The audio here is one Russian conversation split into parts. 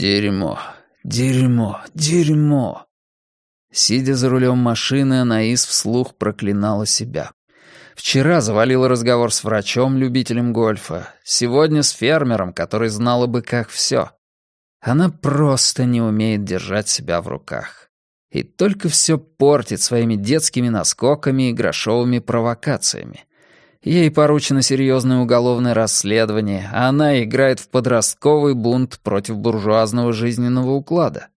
Дерьмо, дерьмо, дерьмо. Сидя за рулем машины, Анаис вслух проклинала себя. Вчера завалила разговор с врачом, любителем гольфа. Сегодня с фермером, который знал бы как все. Она просто не умеет держать себя в руках. И только все портит своими детскими наскоками и грошовыми провокациями. Ей поручено серьезное уголовное расследование, а она играет в подростковый бунт против буржуазного жизненного уклада.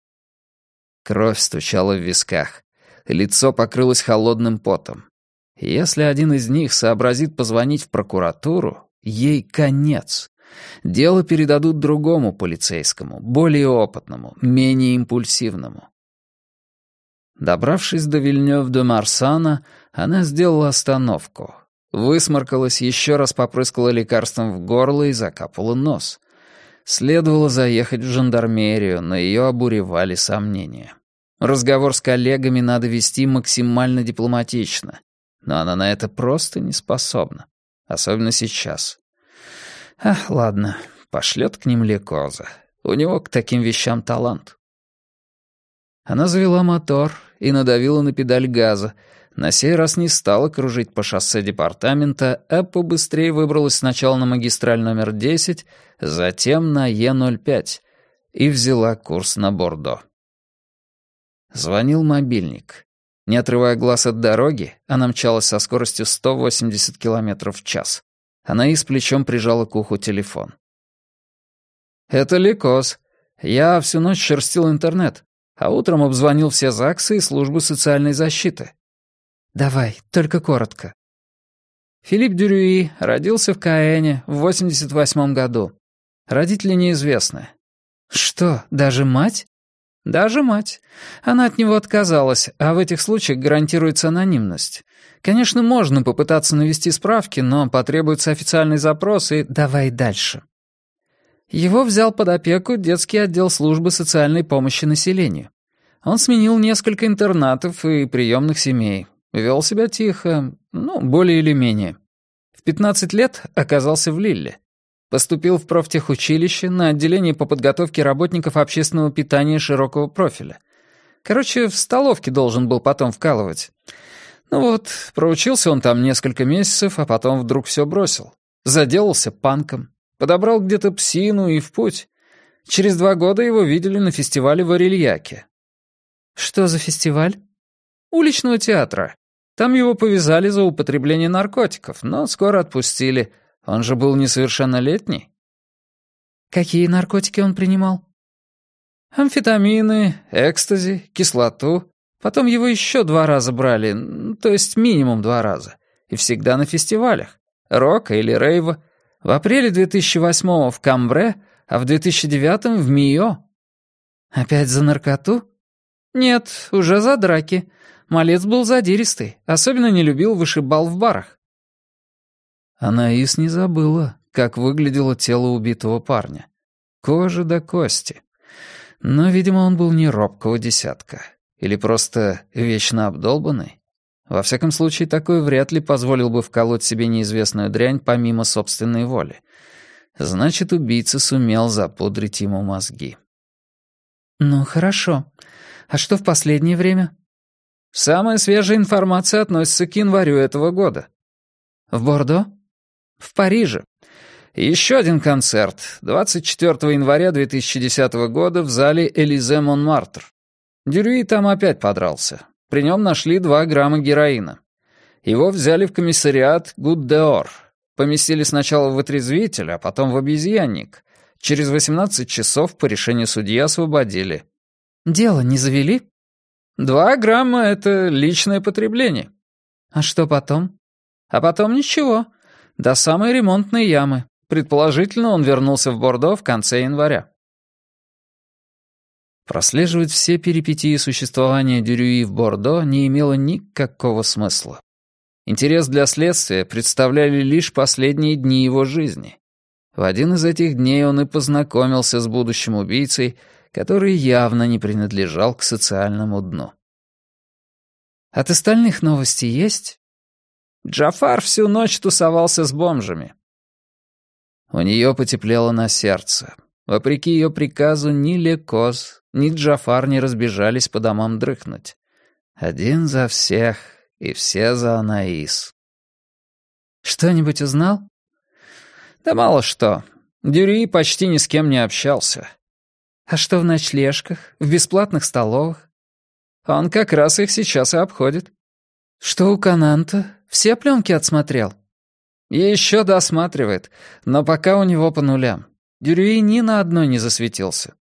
Кровь стучала в висках. Лицо покрылось холодным потом. Если один из них сообразит позвонить в прокуратуру, ей конец. Дело передадут другому полицейскому, более опытному, менее импульсивному. Добравшись до Вильнёв-де-Марсана, она сделала остановку. Высморкалась, еще раз попрыскала лекарством в горло и закапала нос. Следовало заехать в жандармерию, но ее обуревали сомнения. Разговор с коллегами надо вести максимально дипломатично, но она на это просто не способна, особенно сейчас. Ах, ладно, пошлет к ним Лекоза. У него к таким вещам талант. Она завела мотор и надавила на педаль газа, на сей раз не стала кружить по шоссе департамента, а побыстрее выбралась сначала на магистраль номер 10, затем на Е05 и взяла курс на Бордо. Звонил мобильник. Не отрывая глаз от дороги, она мчалась со скоростью 180 км в час. Она и с плечом прижала к уху телефон. «Это Ликос. Я всю ночь шерстил интернет, а утром обзвонил все ЗАГСы и службы социальной защиты. «Давай, только коротко». Филипп Дюрюи родился в Каэне в 88 году. Родители неизвестны. Что, даже мать? Даже мать. Она от него отказалась, а в этих случаях гарантируется анонимность. Конечно, можно попытаться навести справки, но потребуется официальный запрос и «давай дальше». Его взял под опеку детский отдел службы социальной помощи населению. Он сменил несколько интернатов и приемных семей, Вел себя тихо, ну, более или менее. В 15 лет оказался в Лилле. Поступил в профтехучилище на отделение по подготовке работников общественного питания широкого профиля. Короче, в столовке должен был потом вкалывать. Ну вот, проучился он там несколько месяцев, а потом вдруг все бросил. Заделался панком. Подобрал где-то псину и в путь. Через два года его видели на фестивале в Орельяке. «Что за фестиваль?» «Уличного театра. Там его повязали за употребление наркотиков, но скоро отпустили. Он же был несовершеннолетний. Какие наркотики он принимал? Амфетамины, экстази, кислоту. Потом его еще два раза брали, то есть минимум два раза. И всегда на фестивалях. Рока или рейва. В апреле 2008-го в Камбре, а в 2009-м в Мио. Опять за наркоту? Нет, уже за драки. Малец был задиристый, особенно не любил вышибал в барах. Анаис не забыла, как выглядело тело убитого парня. Кожа до кости. Но, видимо, он был не робкого десятка. Или просто вечно обдолбанный. Во всяком случае, такой вряд ли позволил бы вколоть себе неизвестную дрянь помимо собственной воли. Значит, убийца сумел запудрить ему мозги. «Ну, хорошо. А что в последнее время?» Самая свежая информация относится к январю этого года. В Бордо? В Париже. Еще один концерт. 24 января 2010 года в зале Элизе Монмартр. Дюрюи там опять подрался. При нем нашли 2 грамма героина. Его взяли в комиссариат Гут-д’Ор. Поместили сначала в отрезвитель, а потом в обезьянник. Через 18 часов по решению судьи освободили. «Дело не завели?» Два грамма — это личное потребление. А что потом? А потом ничего. До самой ремонтной ямы. Предположительно, он вернулся в Бордо в конце января. Прослеживать все перипетии существования Дюрюи в Бордо не имело никакого смысла. Интерес для следствия представляли лишь последние дни его жизни. В один из этих дней он и познакомился с будущим убийцей, который явно не принадлежал к социальному дну. От остальных новости есть? Джафар всю ночь тусовался с бомжами. У нее потеплело на сердце. Вопреки ее приказу ни Лекоз, ни Джафар не разбежались по домам дрыхнуть. Один за всех и все за Анаис. «Что-нибудь узнал?» «Да мало что. Дюри почти ни с кем не общался». «А что в ночлежках, в бесплатных столовых?» «Он как раз их сейчас и обходит». «Что у Кананта? Все пленки отсмотрел?» «Еще досматривает, но пока у него по нулям. Дюрюи ни на одной не засветился».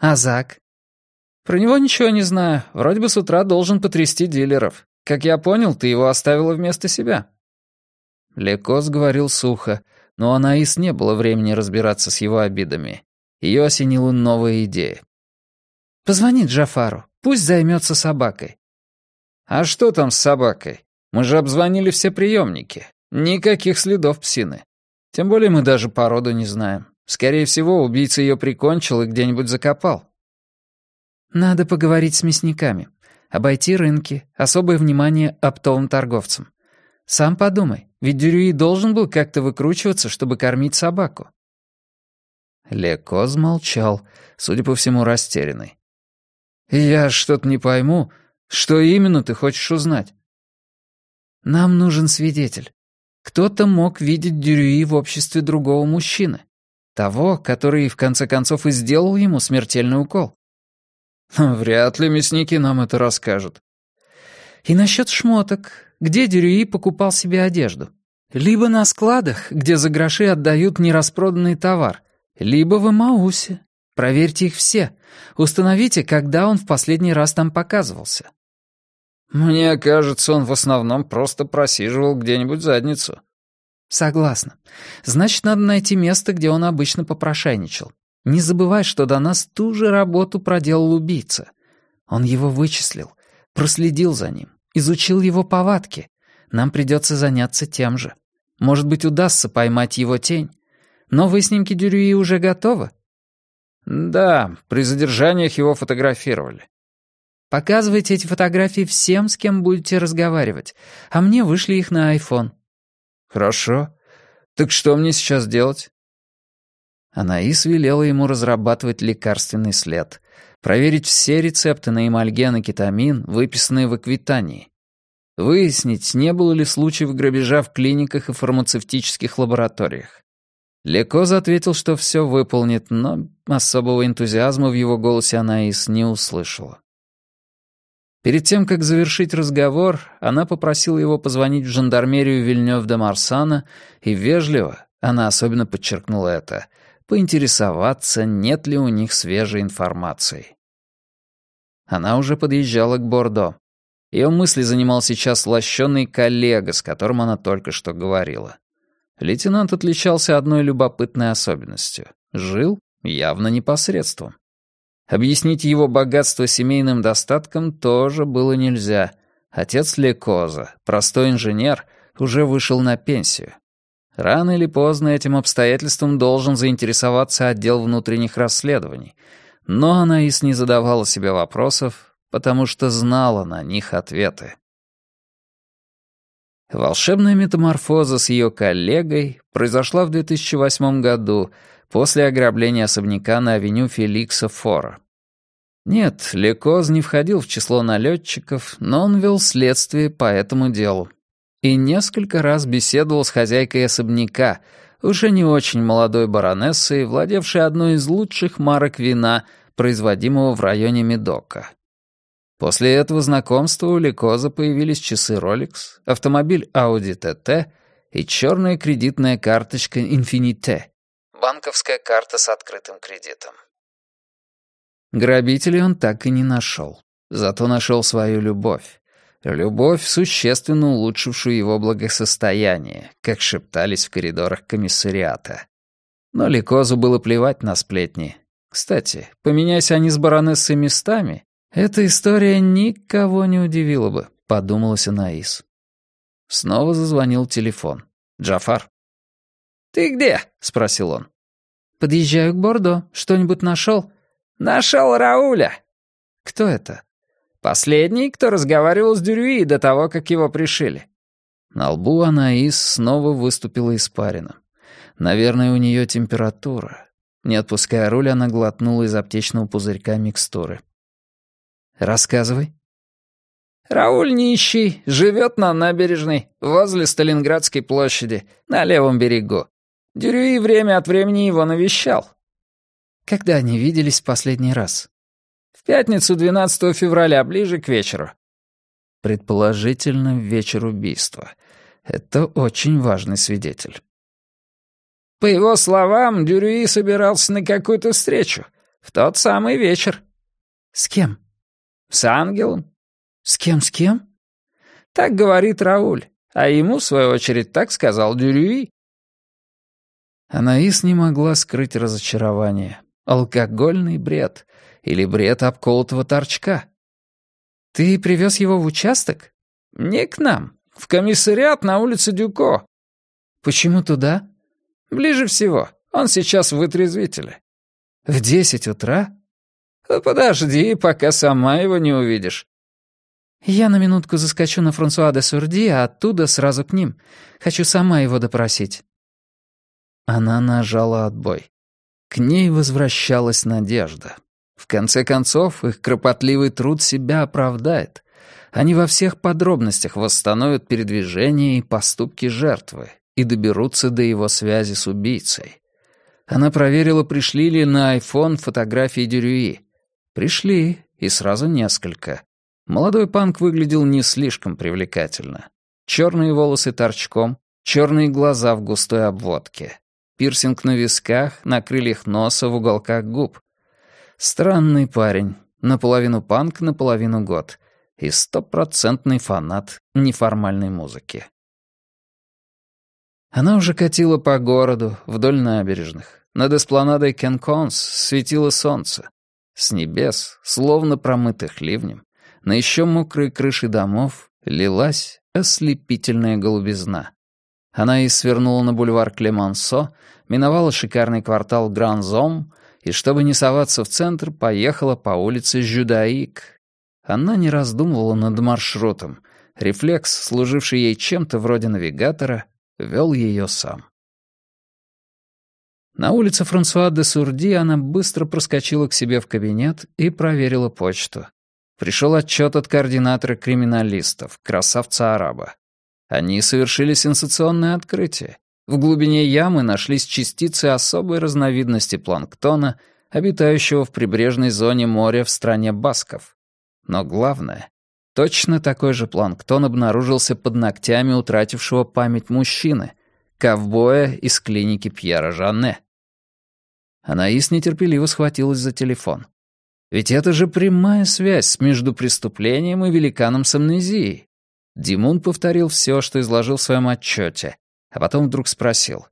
«А Зак?» «Про него ничего не знаю. Вроде бы с утра должен потрясти дилеров. Как я понял, ты его оставила вместо себя». Лекос говорил сухо, но Анаис не было времени разбираться с его обидами. Ее осенила новая идея. «Позвони Джафару, пусть займется собакой». «А что там с собакой? Мы же обзвонили все приемники. Никаких следов псины. Тем более мы даже породу не знаем. Скорее всего, убийца ее прикончил и где-нибудь закопал». «Надо поговорить с мясниками. Обойти рынки, особое внимание оптовым торговцам. Сам подумай, ведь Дюрюи должен был как-то выкручиваться, чтобы кормить собаку. Лекоз молчал, судя по всему, растерянный. «Я что-то не пойму. Что именно ты хочешь узнать?» «Нам нужен свидетель. Кто-то мог видеть Дюрюи в обществе другого мужчины. Того, который, в конце концов, и сделал ему смертельный укол. Вряд ли мясники нам это расскажут. И насчет шмоток. Где Дюрюи покупал себе одежду? Либо на складах, где за гроши отдают нераспроданный товар, либо в Эмаусе. Проверьте их все. Установите, когда он в последний раз там показывался. Мне кажется, он в основном просто просиживал где-нибудь задницу. Согласна. Значит, надо найти место, где он обычно попрошайничал. Не забывай, что до нас ту же работу проделал убийца. Он его вычислил, проследил за ним, изучил его повадки. Нам придется заняться тем же. Может быть, удастся поймать его тень. Новые снимки Дюрюи уже готовы? Да, при задержаниях его фотографировали. Показывайте эти фотографии всем, с кем будете разговаривать, а мне вышли их на айфон. Хорошо. Так что мне сейчас делать? Анаис велела ему разрабатывать лекарственный след, проверить все рецепты на эмальген и кетамин, выписанные в Аквитании, выяснить, не было ли случаев грабежа в клиниках и фармацевтических лабораториях. Лекоз ответил, что все выполнит, но особого энтузиазма в его голосе Анаис не услышала. Перед тем, как завершить разговор, она попросила его позвонить в жандармерию Вильнёв-де-Марсана и вежливо, она особенно подчеркнула это, поинтересоваться, нет ли у них свежей информации. Она уже подъезжала к Бордо. Ее мысли занимал сейчас лощеный коллега, с которым она только что говорила. Лейтенант отличался одной любопытной особенностью. Жил явно непосредством. Объяснить его богатство семейным достатком тоже было нельзя. Отец Лекоза, простой инженер, уже вышел на пенсию. Рано или поздно этим обстоятельством должен заинтересоваться отдел внутренних расследований. Но Анаис не задавала себе вопросов, потому что знала на них ответы. Волшебная метаморфоза с ее коллегой произошла в 2008 году после ограбления особняка на авеню Феликса Фора. Нет, Лекоз не входил в число налетчиков, но он вел следствие по этому делу и несколько раз беседовал с хозяйкой особняка, уже не очень молодой баронессой, владевшей одной из лучших марок вина, производимого в районе Медока. После этого знакомства у Ликоза появились часы Rolex, автомобиль Audi TT и черная кредитная карточка Infinite. Банковская карта с открытым кредитом. Грабителей он так и не нашел. Зато нашел свою любовь. Любовь, существенно улучшившую его благосостояние, как шептались в коридорах комиссариата. Но Ликозу было плевать на сплетни. Кстати, поменяйся они с баронессой местами, эта история никого не удивила бы, подумалась Анаис. Снова зазвонил телефон. Джафар. «Ты где?» — спросил он. «Подъезжаю к Бордо. Что-нибудь нашел?» «Нашел Рауля». «Кто это?» Последний, кто разговаривал с Дюрюи до того, как его пришили. На лбу Анаис снова выступила испарина. Наверное, у нее температура. Не отпуская руль, она глотнула из аптечного пузырька микстуры. «Рассказывай». «Рауль нищий, живет на набережной, возле Сталинградской площади, на левом берегу. Дюрюи время от времени его навещал». «Когда они виделись в последний раз?» «В пятницу 12 февраля, ближе к вечеру». «Предположительно, в вечер убийства. Это очень важный свидетель». По его словам, Дюрюи собирался на какую-то встречу. В тот самый вечер. С кем? С ангелом. С кем, с кем? Так говорит Рауль. А ему, в свою очередь, так сказал Дюрюи. Анаис не могла скрыть разочарование. Алкогольный бред. Или бред обколотого торчка. Ты привез его в участок? Не к нам. В комиссариат на улице Дюко. Почему туда? Ближе всего. Он сейчас в вытрезвителе. В десять утра? Подожди, пока сама его не увидишь. Я на минутку заскочу на Франсуа де Сурди, а оттуда сразу к ним. Хочу сама его допросить. Она нажала отбой. К ней возвращалась надежда. В конце концов, их кропотливый труд себя оправдает. Они во всех подробностях восстановят передвижение и поступки жертвы, и доберутся до его связи с убийцей. Она проверила, пришли ли на iPhone фотографии Дюрюи. Пришли, и сразу несколько. Молодой панк выглядел не слишком привлекательно. Черные волосы торчком, черные глаза в густой обводке. Пирсинг на висках, на крыльях носа, в уголках губ. Странный парень. Наполовину панк, наполовину год. И стопроцентный фанат неформальной музыки. Она уже катила по городу, вдоль набережных. Над эспланадой Кенконс светило солнце. С небес, словно промытых ливнем, на еще мокрые крыши домов лилась ослепительная голубизна. Она и свернула на бульвар Клемансо, миновала шикарный квартал Гран-Зом и, чтобы не соваться в центр, поехала по улице Жюдаик. Она не раздумывала над маршрутом. Рефлекс, служивший ей чем-то вроде навигатора, вел ее сам. На улице Франсуа де Сурди она быстро проскочила к себе в кабинет и проверила почту. Пришел отчет от координатора криминалистов, красавца-араба. Они совершили сенсационное открытие. В глубине ямы нашлись частицы особой разновидности планктона, обитающего в прибрежной зоне моря в стране Басков. Но главное, Точно такой же планктон обнаружился под ногтями утратившего память мужчины, ковбоя из клиники Пьера Жанне. Анаис нетерпеливо схватилась за телефон. Ведь это же прямая связь между преступлением и великаном с амнезией. Димун повторил все, что изложил в своем отчете, а потом вдруг спросил.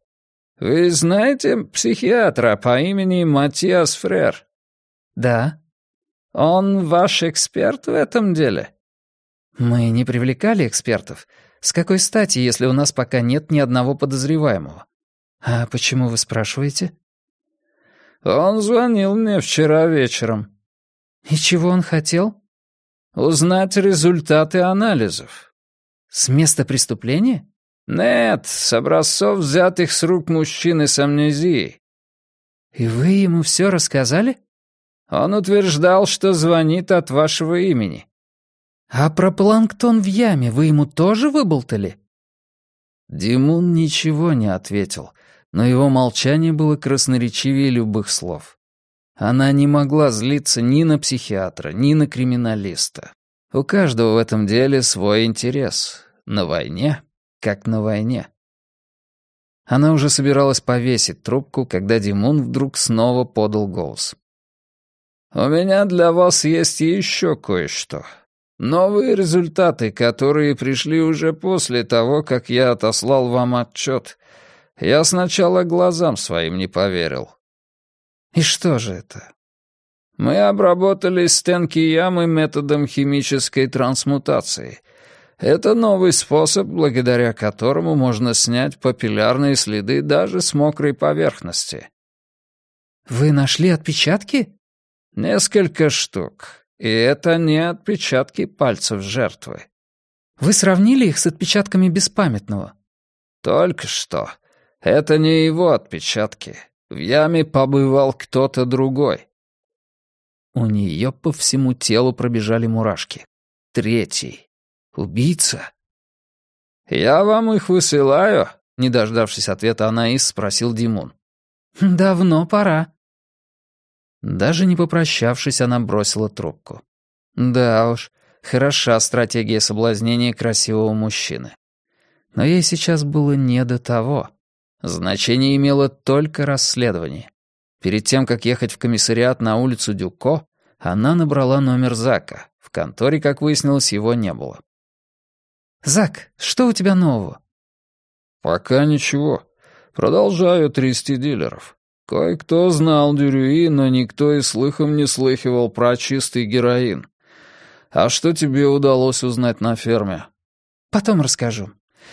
«Вы знаете психиатра по имени Матиас Фрер?» «Да». «Он ваш эксперт в этом деле?» «Мы не привлекали экспертов. С какой стати, если у нас пока нет ни одного подозреваемого? А почему вы спрашиваете?» «Он звонил мне вчера вечером». «И чего он хотел?» «Узнать результаты анализов». «С места преступления?» «Нет, с образцов, взятых с рук мужчины с амнезией». «И вы ему все рассказали?» «Он утверждал, что звонит от вашего имени». «А про планктон в яме вы ему тоже выболтали?» Димун ничего не ответил, но его молчание было красноречивее любых слов. Она не могла злиться ни на психиатра, ни на криминалиста. У каждого в этом деле свой интерес. На войне, как на войне. Она уже собиралась повесить трубку, когда Димун вдруг снова подал голос. «У меня для вас есть еще кое-что. Новые результаты, которые пришли уже после того, как я отослал вам отчет. Я сначала глазам своим не поверил. И что же это? Мы обработали стенки ямы методом химической трансмутации. Это новый способ, благодаря которому можно снять папиллярные следы даже с мокрой поверхности. Вы нашли отпечатки? Несколько штук. И это не отпечатки пальцев жертвы. Вы сравнили их с отпечатками беспамятного? Только что. Это не его отпечатки. В яме побывал кто-то другой». У нее по всему телу пробежали мурашки. Третий. Убийца? «Я вам их высылаю?» Не дождавшись ответа Анаис, спросил Димон. «Давно пора». Даже не попрощавшись, она бросила трубку. Да уж, хороша стратегия соблазнения красивого мужчины. Но ей сейчас было не до того. Значение имело только расследование. Перед тем, как ехать в комиссариат на улицу Дюко, она набрала номер Зака. В конторе, как выяснилось, его не было. «Зак, что у тебя нового?» «Пока ничего. Продолжаю трясти дилеров. Кое-кто знал Дюрюи, но никто и слыхом не слыхивал про чистый героин. А что тебе удалось узнать на ферме?» «Потом расскажу.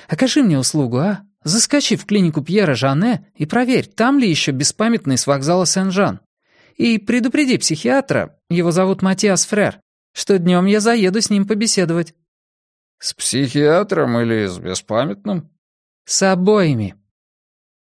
Окажи мне услугу, а? Заскочи в клинику Пьера Жане и проверь, там ли еще беспамятный с вокзала Сен-Жан. И предупреди психиатра, его зовут Матиас Фрер, что днем я заеду с ним побеседовать». «С психиатром или с беспамятным?» «С обоими.